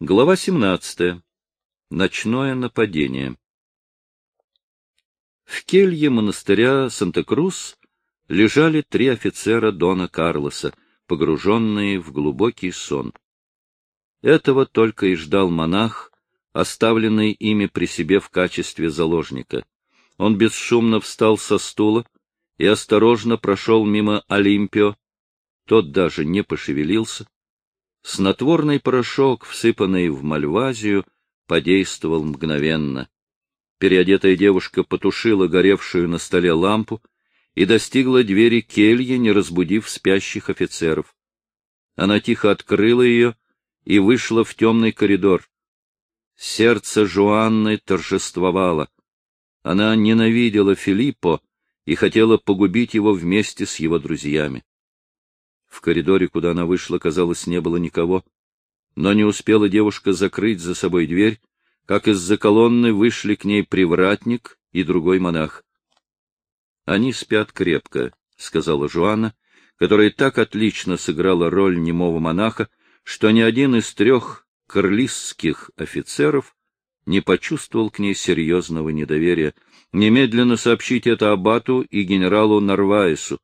Глава 17. Ночное нападение. В келье монастыря Санта-Крус лежали три офицера Дона Карлоса, погруженные в глубокий сон. Этого только и ждал монах, оставленный ими при себе в качестве заложника. Он бесшумно встал со стула и осторожно прошел мимо Олимпио. Тот даже не пошевелился. Снотворный порошок, всыпанный в мальвазию, подействовал мгновенно. Переодетая девушка потушила горевшую на столе лампу и достигла двери кельи, не разбудив спящих офицеров. Она тихо открыла ее и вышла в темный коридор. Сердце Жуанны торжествовало. Она ненавидела Филиппо и хотела погубить его вместе с его друзьями. В коридоре, куда она вышла, казалось, не было никого. Но не успела девушка закрыть за собой дверь, как из-за колонны вышли к ней привратник и другой монах. — Они спят крепко, — сказала Жуанна, которая так отлично сыграла роль немого монаха, что ни один из трех карлистских офицеров не почувствовал к ней серьезного недоверия. Немедленно сообщить это аббату и генералу Нарваесу. —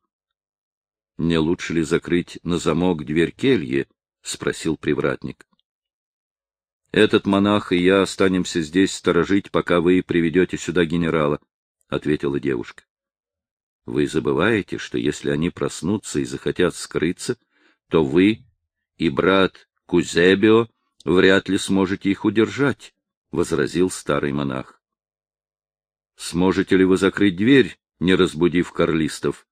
Не лучше ли закрыть на замок дверь кельи? — спросил привратник. — Этот монах и я останемся здесь сторожить, пока вы приведете сюда генерала, — ответила девушка. — Вы забываете, что если они проснутся и захотят скрыться, то вы и брат Кузебио вряд ли сможете их удержать, — возразил старый монах. — Сможете ли вы закрыть дверь, не разбудив карлистов?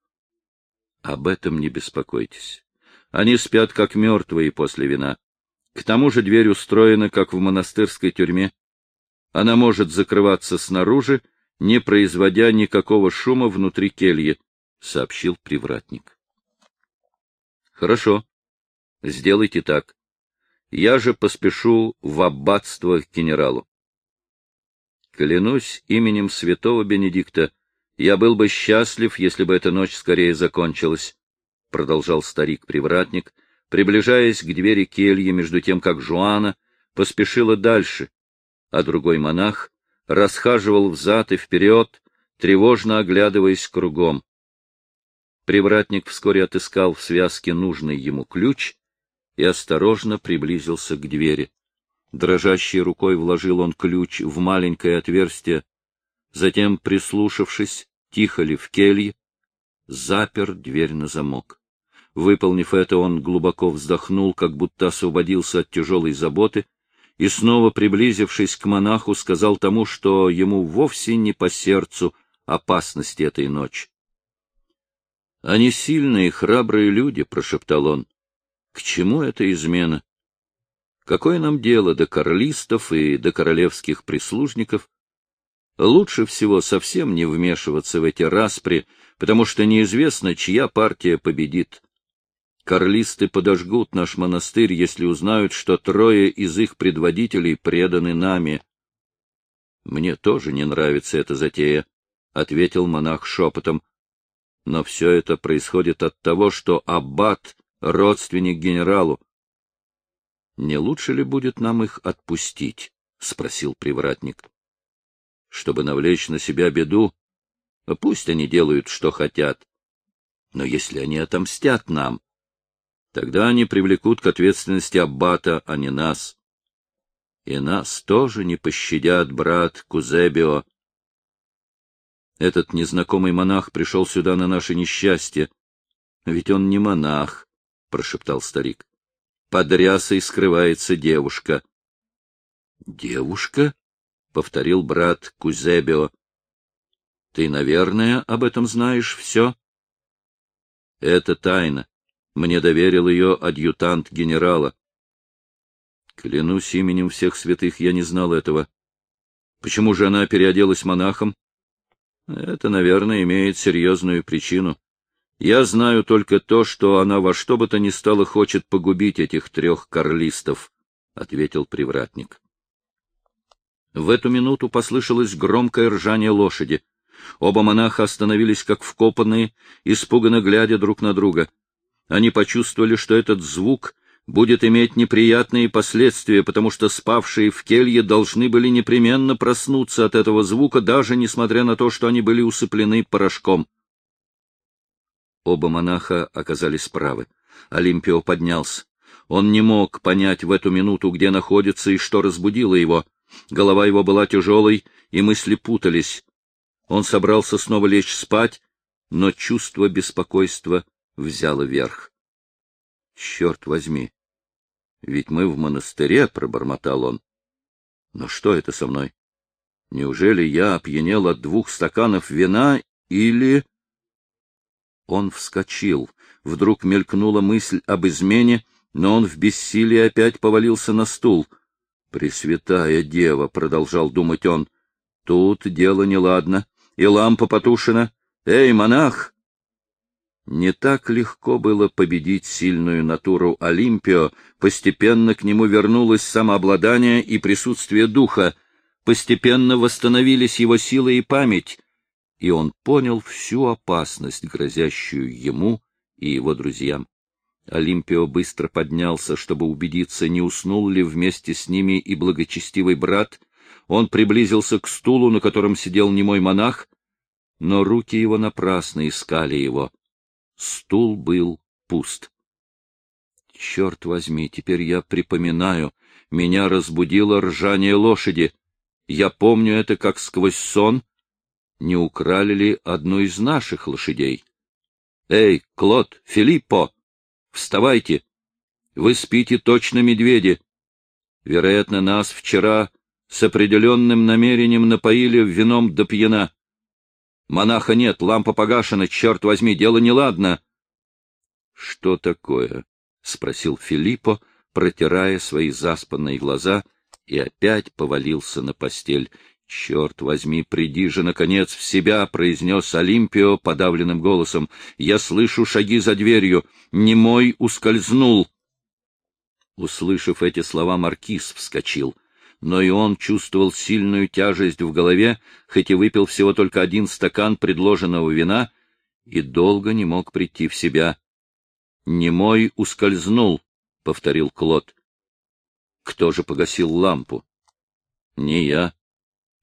Об этом не беспокойтесь. Они спят как мертвые после вина. К тому же дверь устроена, как в монастырской тюрьме. Она может закрываться снаружи, не производя никакого шума внутри кельи, — сообщил привратник. — Хорошо. Сделайте так. Я же поспешу в аббатство к генералу. Клянусь именем святого Бенедикта, я был бы счастлив, если бы эта ночь скорее закончилась, — продолжал старик-привратник, приближаясь к двери кельи, между тем, как Жуана поспешила дальше, а другой монах расхаживал взад и вперед, тревожно оглядываясь кругом. Привратник вскоре отыскал в связке нужный ему ключ и осторожно приблизился к двери. Дрожащей рукой вложил он ключ в маленькое отверстие, затем, прислушавшись, тихо ли в келье, запер дверь на замок. Выполнив это, он глубоко вздохнул, как будто освободился от тяжелой заботы, и снова, приблизившись к монаху, сказал тому, что ему вовсе не по сердцу опасности этой ночи. — Они сильные и храбрые люди, — прошептал он. — К чему эта измена? Какое нам дело до карлистов и до королевских прислужников? Лучше всего совсем не вмешиваться в эти распри, потому что неизвестно, чья партия победит. Карлисты подожгут наш монастырь, если узнают, что трое из их предводителей преданы нами. — Мне тоже не нравится эта затея, — ответил монах шепотом. — Но все это происходит от того, что аббат — родственник генералу. — Не лучше ли будет нам их отпустить? — спросил привратник чтобы навлечь на себя беду. Пусть они делают, что хотят. Но если они отомстят нам, тогда они привлекут к ответственности Аббата, а не нас. И нас тоже не пощадят, брат Кузебио. Этот незнакомый монах пришел сюда на наше несчастье. Ведь он не монах, — прошептал старик. Под рясой скрывается девушка. — Девушка? — повторил брат Кузебио. — Ты, наверное, об этом знаешь все? — Это тайна. Мне доверил ее адъютант генерала. Клянусь именем всех святых, я не знал этого. Почему же она переоделась монахом? Это, наверное, имеет серьезную причину. Я знаю только то, что она во что бы то ни стало хочет погубить этих трех карлистов, — ответил привратник. В эту минуту послышалось громкое ржание лошади. Оба монаха остановились как вкопанные, испуганно глядя друг на друга. Они почувствовали, что этот звук будет иметь неприятные последствия, потому что спавшие в келье должны были непременно проснуться от этого звука, даже несмотря на то, что они были усыплены порошком. Оба монаха оказались правы. Олимпио поднялся. Он не мог понять в эту минуту, где находится и что разбудило его. Голова его была тяжелой, и мысли путались. Он собрался снова лечь спать, но чувство беспокойства взяло верх. — Черт возьми! Ведь мы в монастыре, — пробормотал он. — Но что это со мной? Неужели я опьянел от двух стаканов вина или... Он вскочил. Вдруг мелькнула мысль об измене, но он в бессилии опять повалился на стул. «Пресвятая дева!» — продолжал думать он. «Тут дело неладно, и лампа потушена. Эй, монах!» Не так легко было победить сильную натуру Олимпио, постепенно к нему вернулось самообладание и присутствие духа, постепенно восстановились его силы и память, и он понял всю опасность, грозящую ему и его друзьям. Олимпио быстро поднялся, чтобы убедиться, не уснул ли вместе с ними и благочестивый брат. Он приблизился к стулу, на котором сидел немой монах, но руки его напрасно искали его. Стул был пуст. Черт возьми, теперь я припоминаю, меня разбудило ржание лошади. Я помню это как сквозь сон. Не украли ли одну из наших лошадей? Эй, Клод, Филиппо! Вставайте! Вы спите точно, медведи! Вероятно, нас вчера с определенным намерением напоили вином до пьяна. Монаха нет, лампа погашена, черт возьми, дело неладно. — Что такое? — спросил Филиппо, протирая свои заспанные глаза, и опять повалился на постель. — Черт возьми, приди же, наконец, в себя, — произнес Олимпио подавленным голосом. — Я слышу шаги за дверью. Немой ускользнул. Услышав эти слова, маркиз вскочил — но и он чувствовал сильную тяжесть в голове, хоть и выпил всего только один стакан предложенного вина, и долго не мог прийти в себя. — Немой ускользнул, — повторил Клод. — Кто же погасил лампу? — Не я. —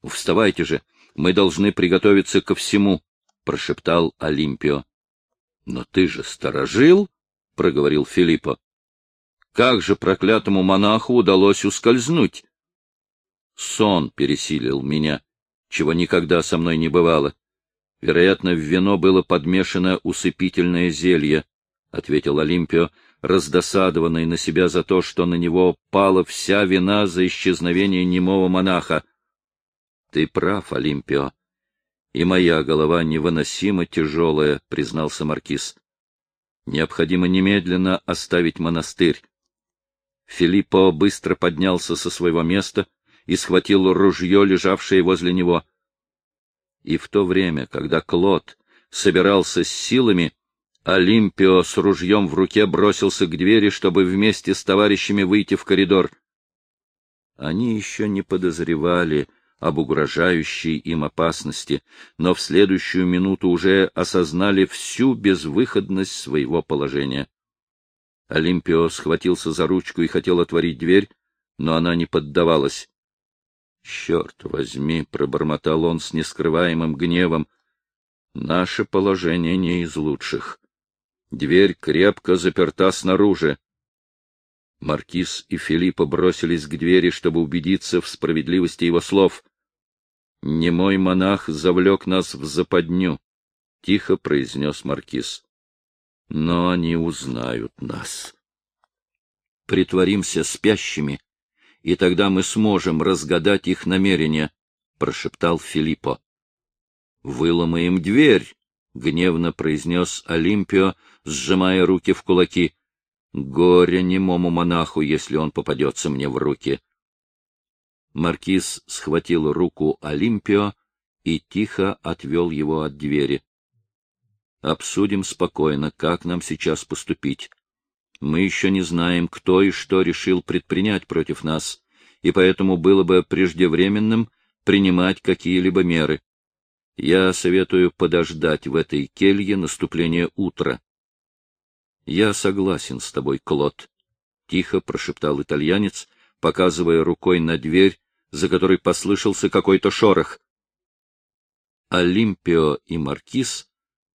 Вставайте же, мы должны приготовиться ко всему, — прошептал Олимпио. — Но ты же сторожил, — проговорил Филиппо. — Как же проклятому монаху удалось ускользнуть? Сон пересилил меня, чего никогда со мной не бывало. Вероятно, в вино было подмешано усыпительное зелье, — ответил Олимпио, раздосадованный на себя за то, что на него пала вся вина за исчезновение немого монаха. — Ты прав, Олимпио. И моя голова невыносимо тяжелая, — признался Маркиз. Необходимо немедленно оставить монастырь. Филиппо быстро поднялся со своего места и схватил ружье, лежавшее возле него. И в то время, когда Клод собирался с силами, Олимпио с ружьем в руке бросился к двери, чтобы вместе с товарищами выйти в коридор. Они еще не подозревали об угрожающей им опасности, но в следующую минуту уже осознали всю безвыходность своего положения. Олимпио схватился за ручку и хотел отворить дверь, но она не поддавалась. Черт возьми, — пробормотал он с нескрываемым гневом, — наше положение не из лучших. Дверь крепко заперта снаружи. Маркиз и Филиппа бросились к двери, чтобы убедиться в справедливости его слов. «Немой монах завлек нас в западню», — тихо произнес Маркиз. «Но они узнают нас. Притворимся спящими и тогда мы сможем разгадать их намерения, — прошептал Филиппо. — Выломаем дверь, — гневно произнес Олимпио, сжимая руки в кулаки. — Горе немому монаху, если он попадется мне в руки. Маркиз схватил руку Олимпио и тихо отвел его от двери. — Обсудим спокойно, как нам сейчас поступить. Мы еще не знаем, кто и что решил предпринять против нас, и поэтому было бы преждевременным принимать какие-либо меры. Я советую подождать в этой келье наступления утра. Я согласен с тобой, Клод. — тихо прошептал итальянец, показывая рукой на дверь, за которой послышался какой-то шорох. Олимпио и Маркиз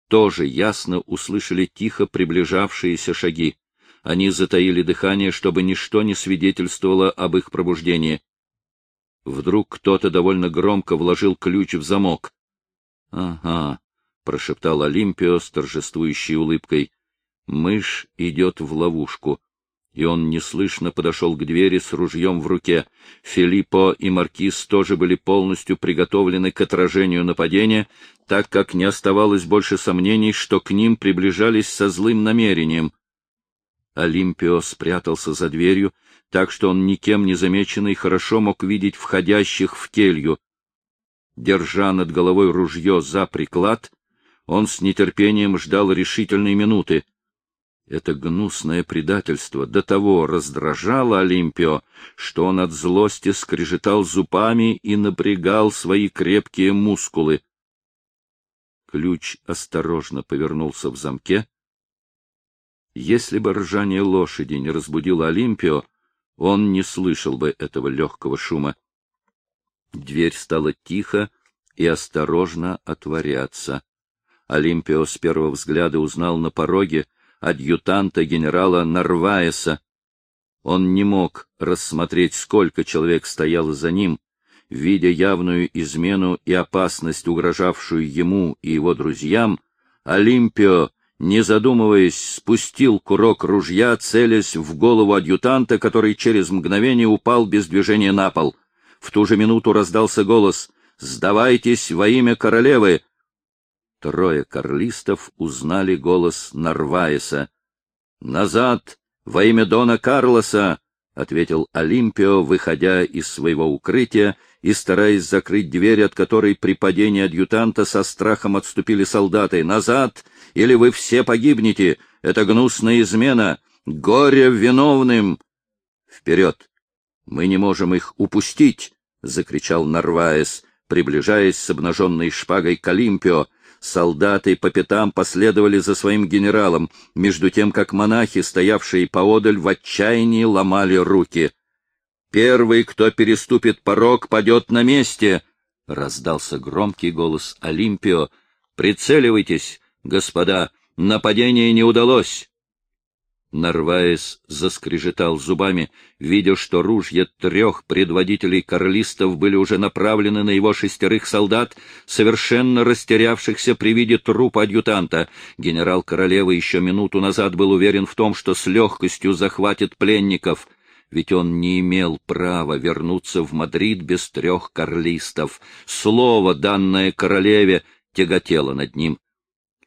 тоже ясно услышали тихо приближавшиеся шаги. Они затаили дыхание, чтобы ничто не свидетельствовало об их пробуждении. Вдруг кто-то довольно громко вложил ключ в замок. — Ага, — прошептал Олимпио с торжествующей улыбкой. — Мышь идет в ловушку и он неслышно подошел к двери с ружьем в руке. Филиппо и Маркиз тоже были полностью приготовлены к отражению нападения, так как не оставалось больше сомнений, что к ним приближались со злым намерением. Олимпио спрятался за дверью, так что он никем не замеченный хорошо мог видеть входящих в келью. Держа над головой ружье за приклад, он с нетерпением ждал решительной минуты. Это гнусное предательство до того раздражало Олимпио, что он от злости скрежетал зубами и напрягал свои крепкие мускулы. Ключ осторожно повернулся в замке. Если бы ржание лошади не разбудило Олимпио, он не слышал бы этого легкого шума. Дверь стала тихо и осторожно отворяться. Олимпио с первого взгляда узнал на пороге адъютанта генерала Нарваеса. Он не мог рассмотреть, сколько человек стояло за ним, видя явную измену и опасность, угрожавшую ему и его друзьям, Олимпио, не задумываясь, спустил курок ружья, целясь в голову адъютанта, который через мгновение упал без движения на пол. В ту же минуту раздался голос «Сдавайтесь во имя королевы!» Трое карлистов узнали голос Нарваеса. «Назад! Во имя Дона Карлоса!» — ответил Олимпио, выходя из своего укрытия и стараясь закрыть дверь, от которой при падении адъютанта со страхом отступили солдаты. «Назад! Или вы все погибнете! Это гнусная измена! Горе виновным!» «Вперед! Мы не можем их упустить!» — закричал Нарваес, приближаясь с обнаженной шпагой к Олимпио. Солдаты по пятам последовали за своим генералом, между тем как монахи, стоявшие поодаль, в отчаянии ломали руки. «Первый, кто переступит порог, падет на месте!» — раздался громкий голос Олимпио. «Прицеливайтесь, господа, нападение не удалось!» Нарваес заскрежетал зубами, видя, что ружья трех предводителей карлистов были уже направлены на его шестерых солдат, совершенно растерявшихся при виде трупа адъютанта. Генерал королевы еще минуту назад был уверен в том, что с легкостью захватит пленников, ведь он не имел права вернуться в Мадрид без трех карлистов. Слово, данное королеве, тяготело над ним.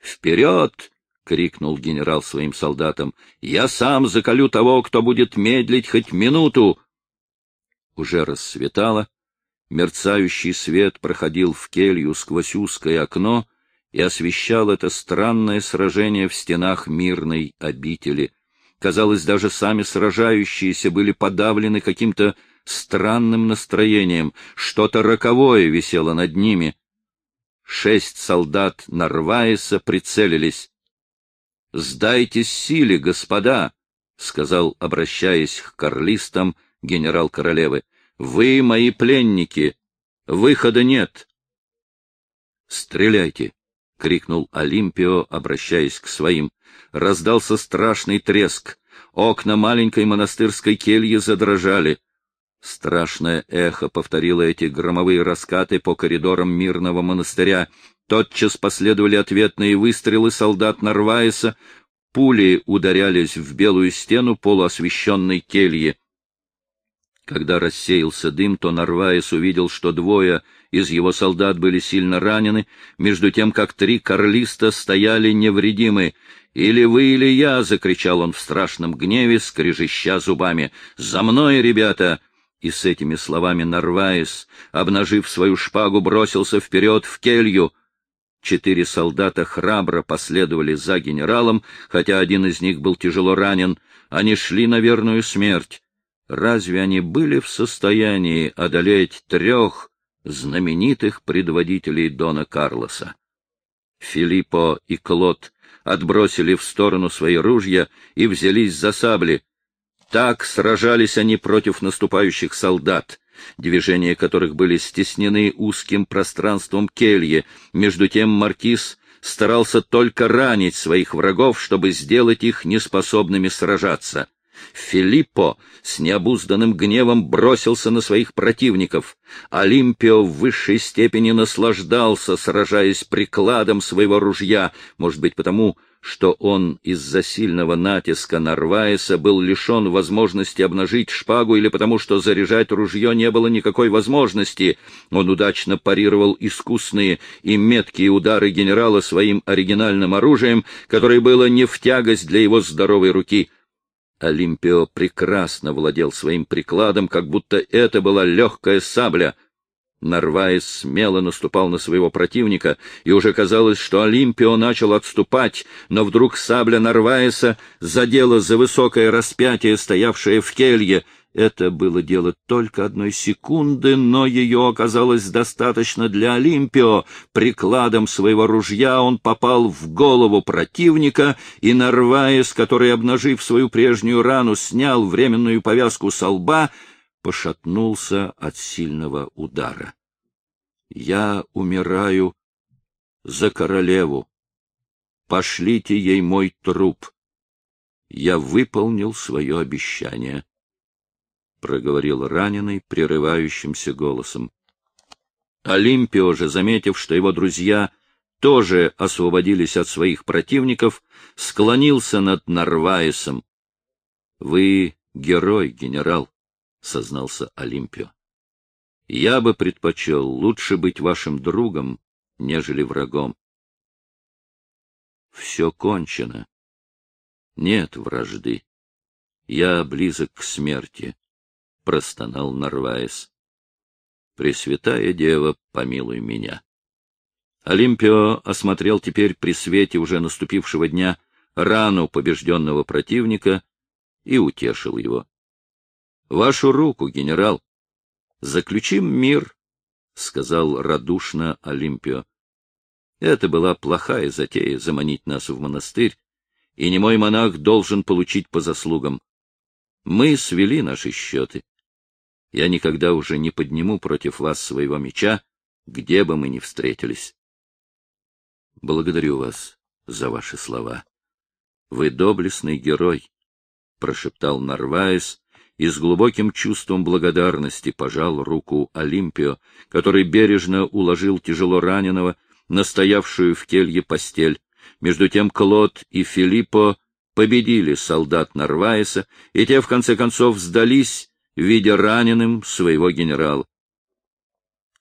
«Вперед!» — крикнул генерал своим солдатам. — Я сам заколю того, кто будет медлить хоть минуту! Уже рассветало. Мерцающий свет проходил в келью сквозь узкое окно и освещал это странное сражение в стенах мирной обители. Казалось, даже сами сражающиеся были подавлены каким-то странным настроением, что-то роковое висело над ними. Шесть солдат Нарваеса прицелились. «Сдайтесь силе, господа!» — сказал, обращаясь к карлистам, генерал королевы. «Вы мои пленники! Выхода нет!» «Стреляйте!» — крикнул Олимпио, обращаясь к своим. Раздался страшный треск. Окна маленькой монастырской кельи задрожали. Страшное эхо повторило эти громовые раскаты по коридорам мирного монастыря. Тотчас последовали ответные выстрелы солдат Нарваеса, пули ударялись в белую стену полуосвещенной кельи. Когда рассеялся дым, то Нарваес увидел, что двое из его солдат были сильно ранены, между тем как три карлиста стояли невредимы. «Или вы, или я!» — закричал он в страшном гневе, скрежеща зубами. «За мной, ребята!» И с этими словами Нарваес, обнажив свою шпагу, бросился вперед в келью — Четыре солдата храбро последовали за генералом, хотя один из них был тяжело ранен. Они шли на верную смерть. Разве они были в состоянии одолеть трех знаменитых предводителей Дона Карлоса? Филиппо и Клод отбросили в сторону свои ружья и взялись за сабли. Так сражались они против наступающих солдат, движения которых были стеснены узким пространством кельи. Между тем маркиз старался только ранить своих врагов, чтобы сделать их неспособными сражаться. Филиппо с необузданным гневом бросился на своих противников. Олимпио в высшей степени наслаждался, сражаясь прикладом своего ружья, может быть, потому, что он из-за сильного натиска Нарваеса был лишен возможности обнажить шпагу или потому, что заряжать ружье не было никакой возможности. Он удачно парировал искусные и меткие удары генерала своим оригинальным оружием, которое было не в тягость для его здоровой руки — Олимпио прекрасно владел своим прикладом, как будто это была легкая сабля. Нарваес смело наступал на своего противника, и уже казалось, что Олимпио начал отступать, но вдруг сабля Нарваеса задела за высокое распятие, стоявшее в келье, это было дело только одной секунды, но ее оказалось достаточно для Олимпио. Прикладом своего ружья он попал в голову противника, и Нарваес, который, обнажив свою прежнюю рану, снял временную повязку со лба, пошатнулся от сильного удара. «Я умираю за королеву. Пошлите ей мой труп. Я выполнил свое обещание» проговорил раненый прерывающимся голосом. Олимпио же, заметив, что его друзья тоже освободились от своих противников, склонился над Нарваесом. — Вы герой, генерал, — сознался Олимпио. — Я бы предпочел лучше быть вашим другом, нежели врагом. Все кончено. Нет вражды. Я близок к смерти. — простонал Нарваес. «Пресвятая Дева, помилуй меня». Олимпио осмотрел теперь при свете уже наступившего дня рану побежденного противника и утешил его. — Вашу руку, генерал. Заключим мир, — сказал радушно Олимпио. Это была плохая затея заманить нас в монастырь, и немой монах должен получить по заслугам. Мы свели наши счеты. Я никогда уже не подниму против вас своего меча, где бы мы ни встретились. Благодарю вас за ваши слова. Вы доблестный герой, — прошептал Нарваес и с глубоким чувством благодарности пожал руку Олимпио, который бережно уложил тяжело раненого на стоявшую в келье постель. Между тем Клод и Филиппо победили солдат Нарваеса, и те, в конце концов, сдались видя раненым своего генерала.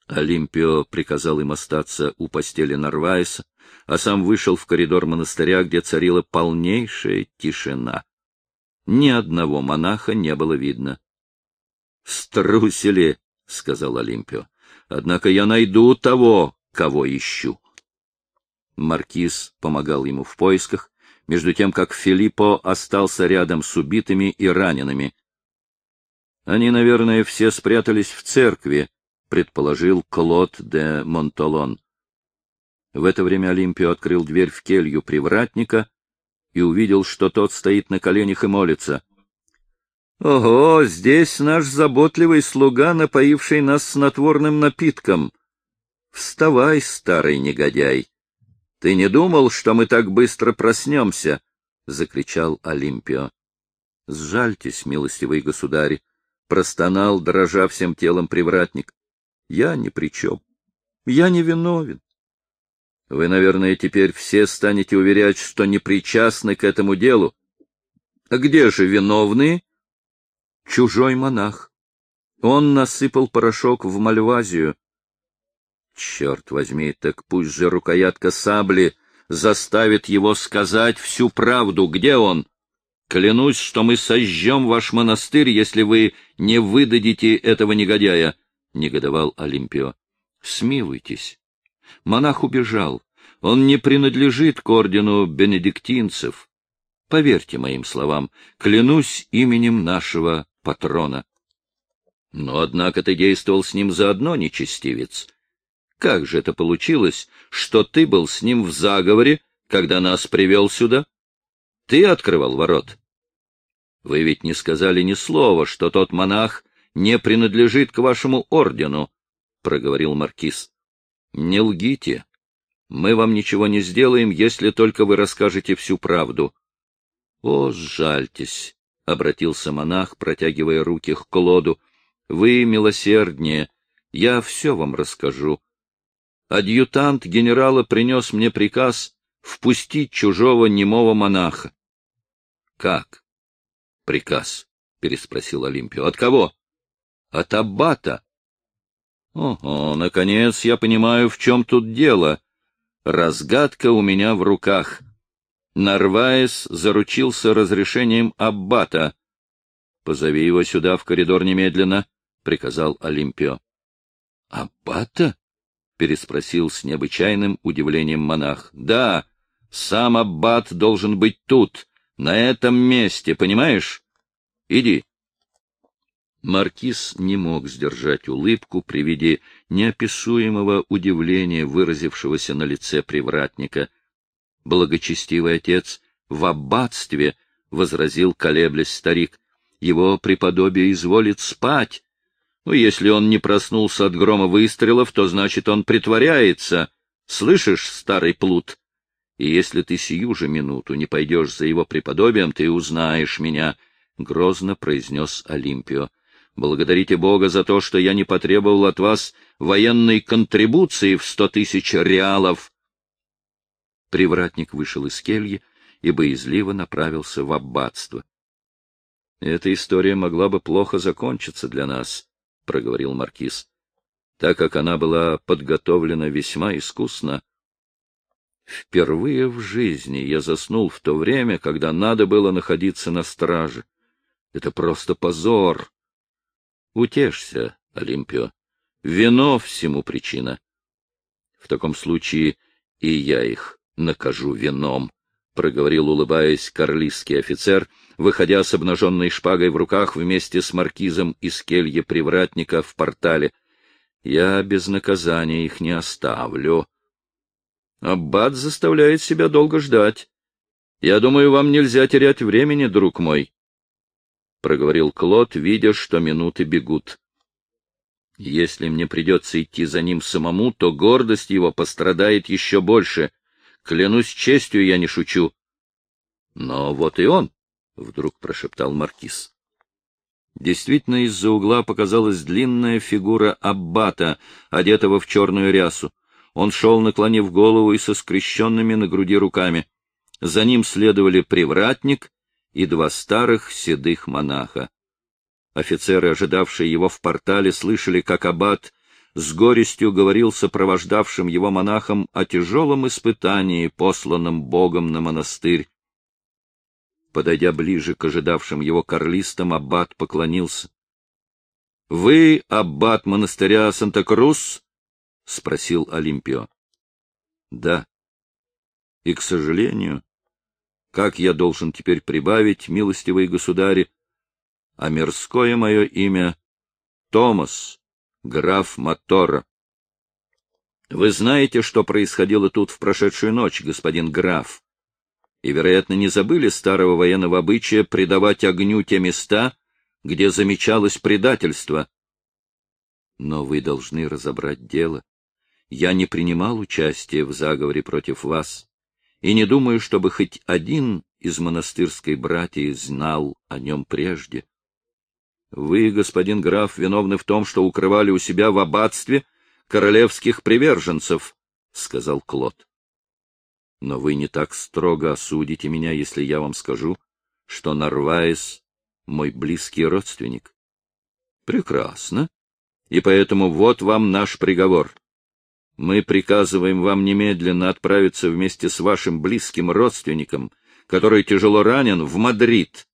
Олимпио приказал им остаться у постели Нарвайса, а сам вышел в коридор монастыря, где царила полнейшая тишина. Ни одного монаха не было видно. — Струсили, — сказал Олимпио, — однако я найду того, кого ищу. Маркиз помогал ему в поисках, между тем как Филиппо остался рядом с убитыми и ранеными, они, наверное, все спрятались в церкви, предположил Клод де Монтолон. В это время Олимпио открыл дверь в келью привратника и увидел, что тот стоит на коленях и молится. — Ого, здесь наш заботливый слуга, напоивший нас снотворным напитком. Вставай, старый негодяй! Ты не думал, что мы так быстро проснемся? — закричал Олимпио. — Сжальтесь, милостивый государь, простонал, дрожа всем телом привратник. Я ни при чем. Я не виновен. Вы, наверное, теперь все станете уверять, что не причастны к этому делу. А где же виновные? Чужой монах. Он насыпал порошок в Мальвазию. Черт возьми, так пусть же рукоятка сабли заставит его сказать всю правду. Где он? Клянусь, что мы сожжем ваш монастырь, если вы не выдадите этого негодяя, — негодовал Олимпио. — Смилуйтесь. Монах убежал. Он не принадлежит к ордену бенедиктинцев. Поверьте моим словам, клянусь именем нашего патрона. Но, однако, ты действовал с ним заодно, нечестивец. Как же это получилось, что ты был с ним в заговоре, когда нас привел сюда? Ты открывал ворот. Вы ведь не сказали ни слова, что тот монах не принадлежит к вашему ордену, — проговорил маркиз. — Не лгите. Мы вам ничего не сделаем, если только вы расскажете всю правду. — О, сжальтесь, — обратился монах, протягивая руки к Клоду. — Вы милосерднее. Я все вам расскажу. Адъютант генерала принес мне приказ впустить чужого немого монаха. — Как? — Приказ, — переспросил Олимпио. — От кого? — От аббата. — Ого, наконец я понимаю, в чем тут дело. Разгадка у меня в руках. Нарваес заручился разрешением аббата. — Позови его сюда, в коридор, немедленно, — приказал Олимпио. — Аббата? — переспросил с необычайным удивлением монах. — Да, сам аббат должен быть тут, на этом месте, понимаешь? Иди. Маркиз не мог сдержать улыбку при виде неописуемого удивления, выразившегося на лице привратника. Благочестивый отец в аббатстве, — возразил колеблясь старик, — его преподобие изволит спать. Ну, если он не проснулся от грома выстрелов, то значит, он притворяется. Слышишь, старый плут? и если ты сию же минуту не пойдешь за его преподобием, ты узнаешь меня, — грозно произнес Олимпио. — Благодарите Бога за то, что я не потребовал от вас военной контрибуции в сто тысяч реалов. Привратник вышел из кельи и боязливо направился в аббатство. — Эта история могла бы плохо закончиться для нас, — проговорил маркиз, — так как она была подготовлена весьма искусно. Впервые в жизни я заснул в то время, когда надо было находиться на страже. Это просто позор. Утешься, Олимпио. Вино всему причина. В таком случае и я их накажу вином, — проговорил, улыбаясь, карлистский офицер, выходя с обнаженной шпагой в руках вместе с маркизом из кельи привратника в портале. Я без наказания их не оставлю. Аббат заставляет себя долго ждать. Я думаю, вам нельзя терять времени, друг мой, — проговорил Клод, видя, что минуты бегут. Если мне придется идти за ним самому, то гордость его пострадает еще больше. Клянусь честью, я не шучу. Но вот и он, — вдруг прошептал Маркиз. Действительно, из-за угла показалась длинная фигура аббата, одетого в черную рясу. Он шел, наклонив голову и со скрещенными на груди руками. За ним следовали привратник и два старых седых монаха. Офицеры, ожидавшие его в портале, слышали, как аббат с горестью говорил сопровождавшим его монахам о тяжелом испытании, посланном Богом на монастырь. Подойдя ближе к ожидавшим его карлистам, аббат поклонился. — Вы аббат монастыря Санта-Крус? — спросил Олимпио. — Да. И, к сожалению, как я должен теперь прибавить, милостивые государи, а мирское мое имя — Томас, граф Мотора. Вы знаете, что происходило тут в прошедшую ночь, господин граф, и, вероятно, не забыли старого военного обычая предавать огню те места, где замечалось предательство. Но вы должны разобрать дело. Я не принимал участия в заговоре против вас и не думаю, чтобы хоть один из монастырской братьев знал о нем прежде. Вы, господин граф, виновны в том, что укрывали у себя в аббатстве королевских приверженцев, — сказал Клод. Но вы не так строго осудите меня, если я вам скажу, что Нарваес — мой близкий родственник. Прекрасно. И поэтому вот вам наш приговор. Мы приказываем вам немедленно отправиться вместе с вашим близким родственником, который тяжело ранен, в Мадрид.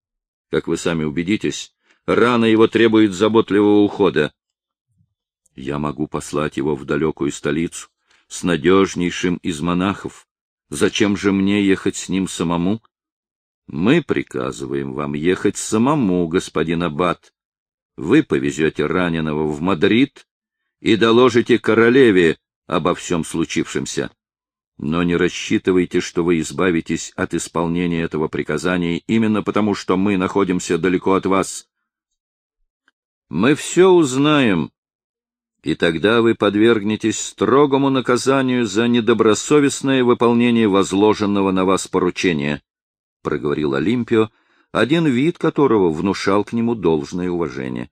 Как вы сами убедитесь, рана его требует заботливого ухода. Я могу послать его в далекую столицу с надежнейшим из монахов. Зачем же мне ехать с ним самому? Мы приказываем вам ехать самому, господин Аббат. Вы повезете раненого в Мадрид и доложите королеве, обо всем случившемся. Но не рассчитывайте, что вы избавитесь от исполнения этого приказания именно потому, что мы находимся далеко от вас. Мы все узнаем, и тогда вы подвергнетесь строгому наказанию за недобросовестное выполнение возложенного на вас поручения, — проговорил Олимпио, один вид которого внушал к нему должное уважение.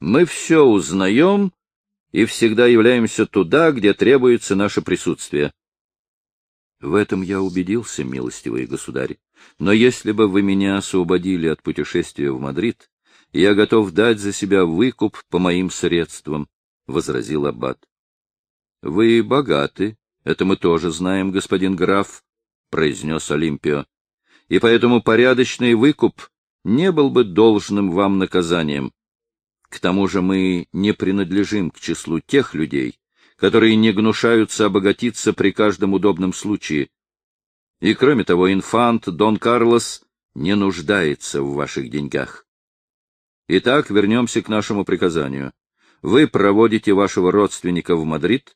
Мы все узнаем и всегда являемся туда, где требуется наше присутствие. В этом я убедился, милостивые государи. Но если бы вы меня освободили от путешествия в Мадрид, я готов дать за себя выкуп по моим средствам, — возразил аббат. — Вы богаты, это мы тоже знаем, господин граф, — произнес Олимпио, — и поэтому порядочный выкуп не был бы должным вам наказанием. К тому же мы не принадлежим к числу тех людей, которые не гнушаются обогатиться при каждом удобном случае. И кроме того, инфант Дон Карлос не нуждается в ваших деньгах. Итак, вернемся к нашему приказанию. Вы проводите вашего родственника в Мадрид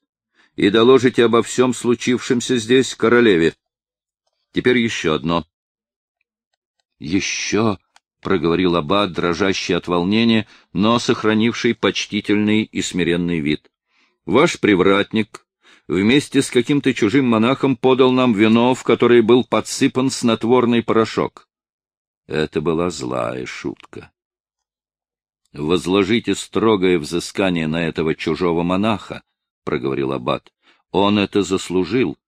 и доложите обо всем случившемся здесь королеве. Теперь еще одно. Еще проговорил аббат, дрожащий от волнения, но сохранивший почтительный и смиренный вид. — Ваш привратник вместе с каким-то чужим монахом подал нам вино, в которое был подсыпан снотворный порошок. Это была злая шутка. — Возложите строгое взыскание на этого чужого монаха, — проговорил аббат. — Он это заслужил.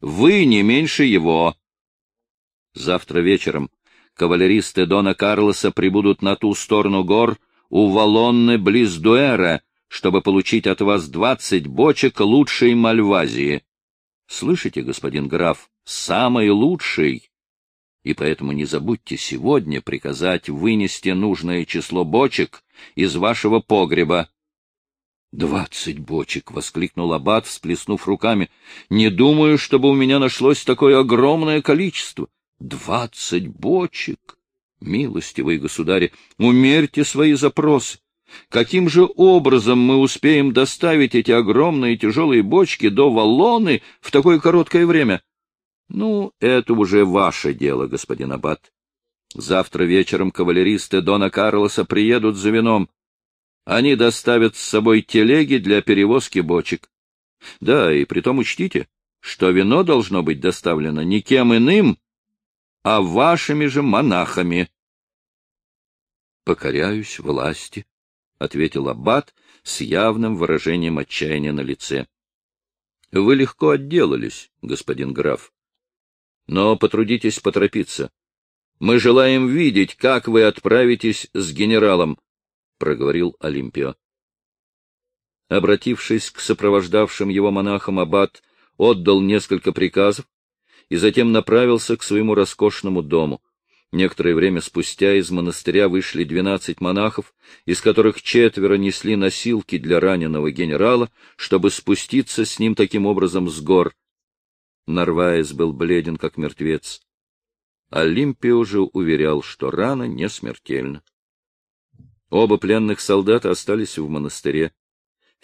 Вы не меньше его. Завтра вечером кавалеристы Дона Карлоса прибудут на ту сторону гор у Валонны близ Дуэра, чтобы получить от вас двадцать бочек лучшей Мальвазии. Слышите, господин граф, самой лучшей. И поэтому не забудьте сегодня приказать вынести нужное число бочек из вашего погреба. «Двадцать бочек!» — воскликнул Аббат, всплеснув руками. «Не думаю, чтобы у меня нашлось такое огромное количество. Двадцать бочек! Милостивые государи, умерьте свои запросы. Каким же образом мы успеем доставить эти огромные тяжелые бочки до Валлоны в такое короткое время? Ну, это уже ваше дело, господин Аббат. Завтра вечером кавалеристы Дона Карлоса приедут за вином. Они доставят с собой телеги для перевозки бочек. Да, и притом учтите, что вино должно быть доставлено никем иным, а вашими же монахами. — Покоряюсь власти, — ответил аббат с явным выражением отчаяния на лице. — Вы легко отделались, господин граф. Но потрудитесь поторопиться. Мы желаем видеть, как вы отправитесь с генералом, — проговорил Олимпио. Обратившись к сопровождавшим его монахам, аббат отдал несколько приказов, и затем направился к своему роскошному дому. Некоторое время спустя из монастыря вышли двенадцать монахов, из которых четверо несли носилки для раненого генерала, чтобы спуститься с ним таким образом с гор. Нарваес был бледен, как мертвец. Олимпио же уверял, что рана не смертельна. Оба пленных солдата остались в монастыре.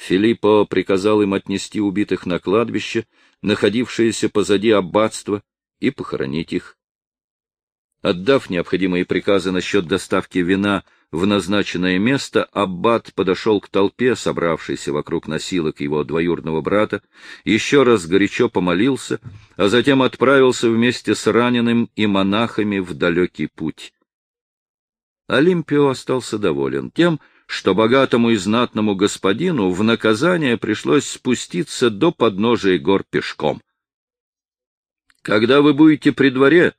Филиппо приказал им отнести убитых на кладбище, находившееся позади аббатства, и похоронить их. Отдав необходимые приказы насчет доставки вина в назначенное место, аббат подошел к толпе, собравшейся вокруг носилок его двоюродного брата, еще раз горячо помолился, а затем отправился вместе с раненым и монахами в далекий путь. Олимпио остался доволен тем, что богатому и знатному господину в наказание пришлось спуститься до подножия гор пешком. Когда вы будете при дворе,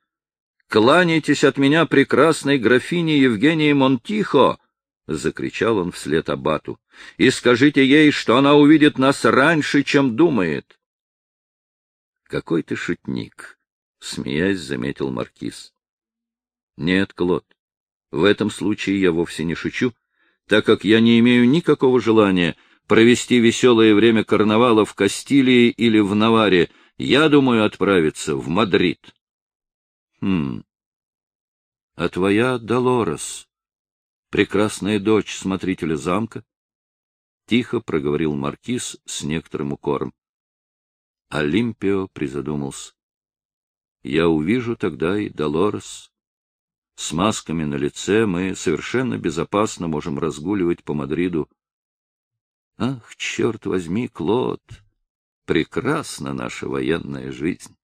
кланяйтесь от меня прекрасной графине Евгении Монтихо, — закричал он вслед абату, — и скажите ей, что она увидит нас раньше, чем думает. — Какой ты шутник! — смеясь, заметил маркиз. — Нет, Клод, в этом случае я вовсе не шучу, так как я не имею никакого желания провести веселое время карнавала в Кастилии или в Наваре, я думаю отправиться в Мадрид. Хм. А твоя Долорес, прекрасная дочь смотрителя замка? Тихо проговорил маркиз с некоторым укором. Олимпио призадумался. Я увижу тогда и Долорес. С масками на лице мы совершенно безопасно можем разгуливать по Мадриду. Ах, черт возьми, Клод, прекрасна наша военная жизнь!